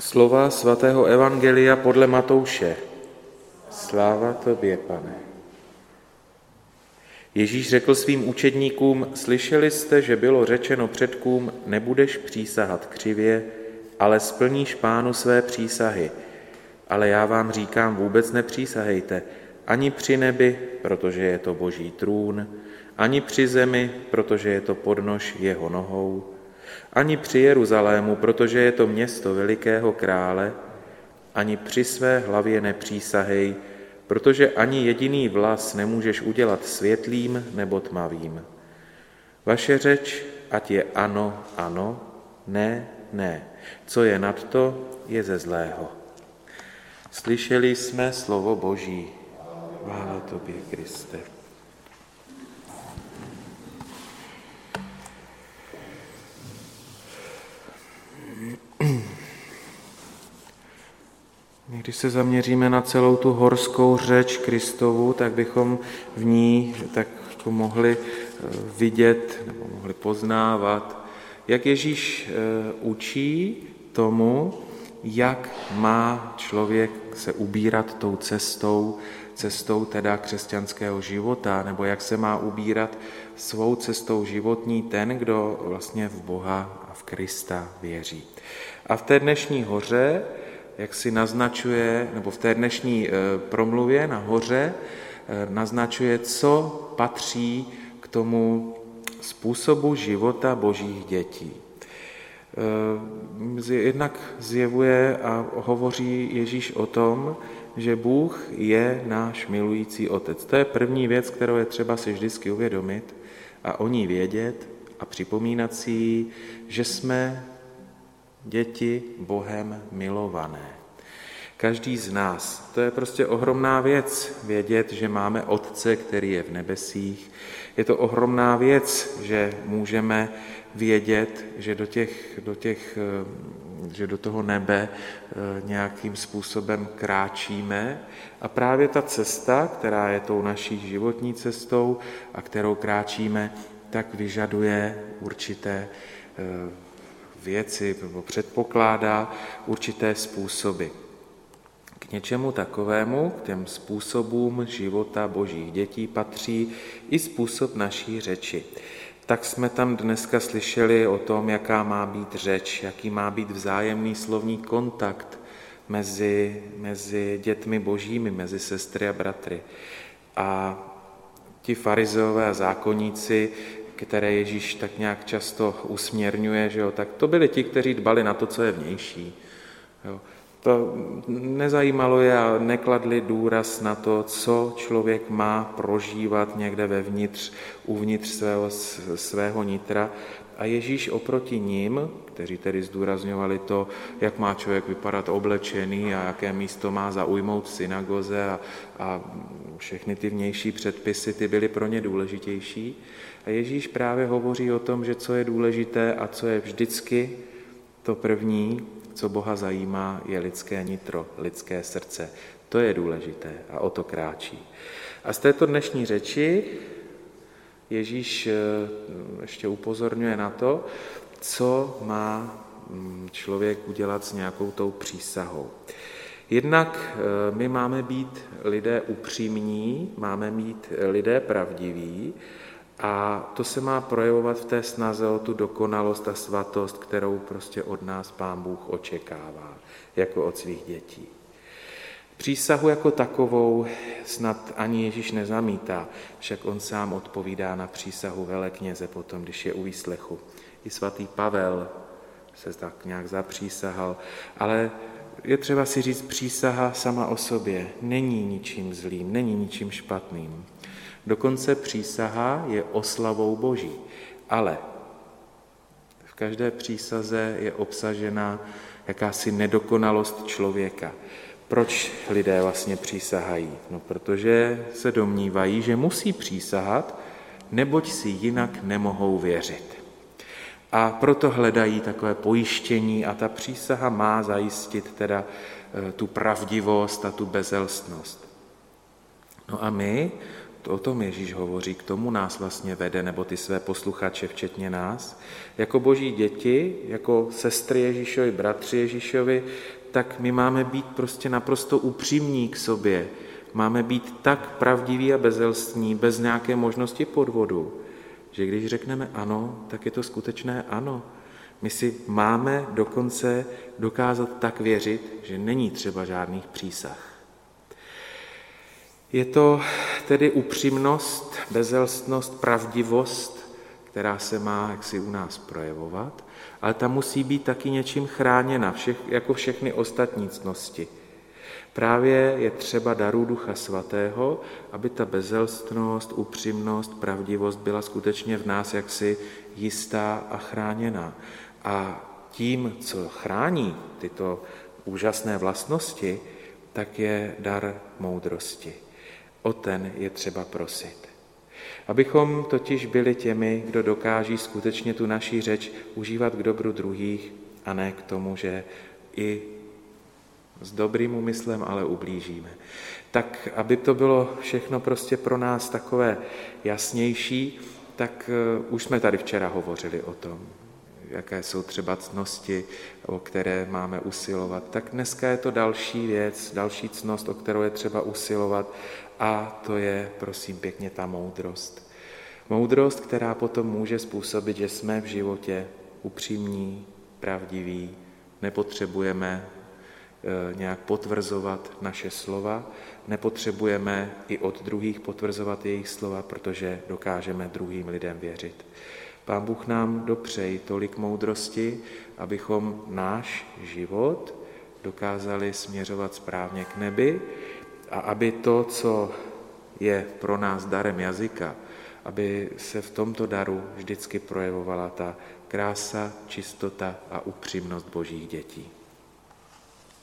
Slova svatého Evangelia podle Matouše. Sláva tobě, pane. Ježíš řekl svým učedníkům, slyšeli jste, že bylo řečeno předkům, nebudeš přísahat křivě, ale splníš pánu své přísahy. Ale já vám říkám, vůbec nepřísahejte, ani při nebi, protože je to boží trůn, ani při zemi, protože je to podnož jeho nohou, ani při Jeruzalému, protože je to město velikého krále, ani při své hlavě nepřísahej, protože ani jediný vlas nemůžeš udělat světlým nebo tmavým. Vaše řeč, ať je ano, ano, ne, ne. Co je nad to, je ze zlého. Slyšeli jsme slovo Boží. Chvála tobě, Kriste. Když se zaměříme na celou tu horskou řeč Kristovu, tak bychom v ní tak jako mohli eh, vidět nebo mohli poznávat, jak Ježíš eh, učí tomu, jak má člověk se ubírat tou cestou, cestou teda křesťanského života, nebo jak se má ubírat svou cestou životní ten, kdo vlastně v Boha a v Krista věří. A v té dnešní hoře, jak si naznačuje, nebo v té dnešní eh, promluvě na hoře, eh, naznačuje, co patří k tomu způsobu života božích dětí. Eh, jednak zjevuje a hovoří Ježíš o tom, že Bůh je náš milující otec. To je první věc, kterou je třeba si vždycky uvědomit a o ní vědět a připomínat si, že jsme děti Bohem milované. Každý z nás. To je prostě ohromná věc vědět, že máme Otce, který je v nebesích. Je to ohromná věc, že můžeme vědět, že do, těch, do, těch, eh, že do toho nebe eh, nějakým způsobem kráčíme. A právě ta cesta, která je tou naší životní cestou a kterou kráčíme, tak vyžaduje určité eh, věci nebo předpokládá určité způsoby. K něčemu takovému, k těm způsobům života božích dětí patří i způsob naší řeči. Tak jsme tam dneska slyšeli o tom, jaká má být řeč, jaký má být vzájemný slovní kontakt mezi, mezi dětmi božími, mezi sestry a bratry. A ti farizeové a zákonníci které Ježíš tak nějak často usměrňuje, že jo, tak to byli ti, kteří dbali na to, co je vnější. Jo. To nezajímalo je a nekladli důraz na to, co člověk má prožívat někde vevnitř, uvnitř svého, svého nitra. A Ježíš oproti ním, kteří tedy zdůrazňovali to, jak má člověk vypadat oblečený a jaké místo má zaujmout v synagoze a, a všechny ty vnější předpisy, ty byly pro ně důležitější, a Ježíš právě hovoří o tom, že co je důležité a co je vždycky to první, co Boha zajímá, je lidské nitro, lidské srdce. To je důležité a o to kráčí. A z této dnešní řeči Ježíš eh, ještě upozorňuje na to, co má mm, člověk udělat s nějakou tou přísahou. Jednak eh, my máme být lidé upřímní, máme být lidé pravdiví a to se má projevovat v té snaze o tu dokonalost a svatost, kterou prostě od nás Pán Bůh očekává, jako od svých dětí. Přísahu jako takovou snad ani Ježíš nezamítá, však on sám odpovídá na přísahu velekněze potom, když je u výslechu. I svatý Pavel se tak nějak zapřísahal, ale je třeba si říct, přísaha sama o sobě není ničím zlým, není ničím špatným. Dokonce přísaha je oslavou Boží. Ale v každé přísaze je obsažena jakási nedokonalost člověka. Proč lidé vlastně přísahají? No, protože se domnívají, že musí přísahat, neboť si jinak nemohou věřit. A proto hledají takové pojištění a ta přísaha má zajistit teda eh, tu pravdivost a tu bezelstnost. No a my o tom Ježíš hovoří, k tomu nás vlastně vede, nebo ty své posluchače, včetně nás. Jako boží děti, jako sestry Ježíšovi, bratři Ježíšovi, tak my máme být prostě naprosto upřímní k sobě. Máme být tak pravdiví a bezelstní, bez nějaké možnosti podvodu, že když řekneme ano, tak je to skutečné ano. My si máme dokonce dokázat tak věřit, že není třeba žádných přísah. Je to tedy upřímnost, bezelstnost, pravdivost, která se má jaksi u nás projevovat, ale ta musí být taky něčím chráněna, všech, jako všechny ostatní cnosti. Právě je třeba darů Ducha Svatého, aby ta bezelstnost, upřímnost, pravdivost byla skutečně v nás jaksi jistá a chráněná. A tím, co chrání tyto úžasné vlastnosti, tak je dar moudrosti. O ten je třeba prosit. Abychom totiž byli těmi, kdo dokáží skutečně tu naší řeč užívat k dobru druhých a ne k tomu, že i s dobrým úmyslem, ale ublížíme. Tak, aby to bylo všechno prostě pro nás takové jasnější, tak eh, už jsme tady včera hovořili o tom, jaké jsou třeba cnosti, o které máme usilovat. Tak dneska je to další věc, další cnost, o kterou je třeba usilovat a to je, prosím pěkně, ta moudrost. Moudrost, která potom může způsobit, že jsme v životě upřímní, pravdiví, nepotřebujeme eh, nějak potvrzovat naše slova, nepotřebujeme i od druhých potvrzovat jejich slova, protože dokážeme druhým lidem věřit. Pán Bůh nám dopřeji tolik moudrosti, abychom náš život dokázali směřovat správně k nebi a aby to, co je pro nás darem jazyka, aby se v tomto daru vždycky projevovala ta krása, čistota a upřímnost božích dětí.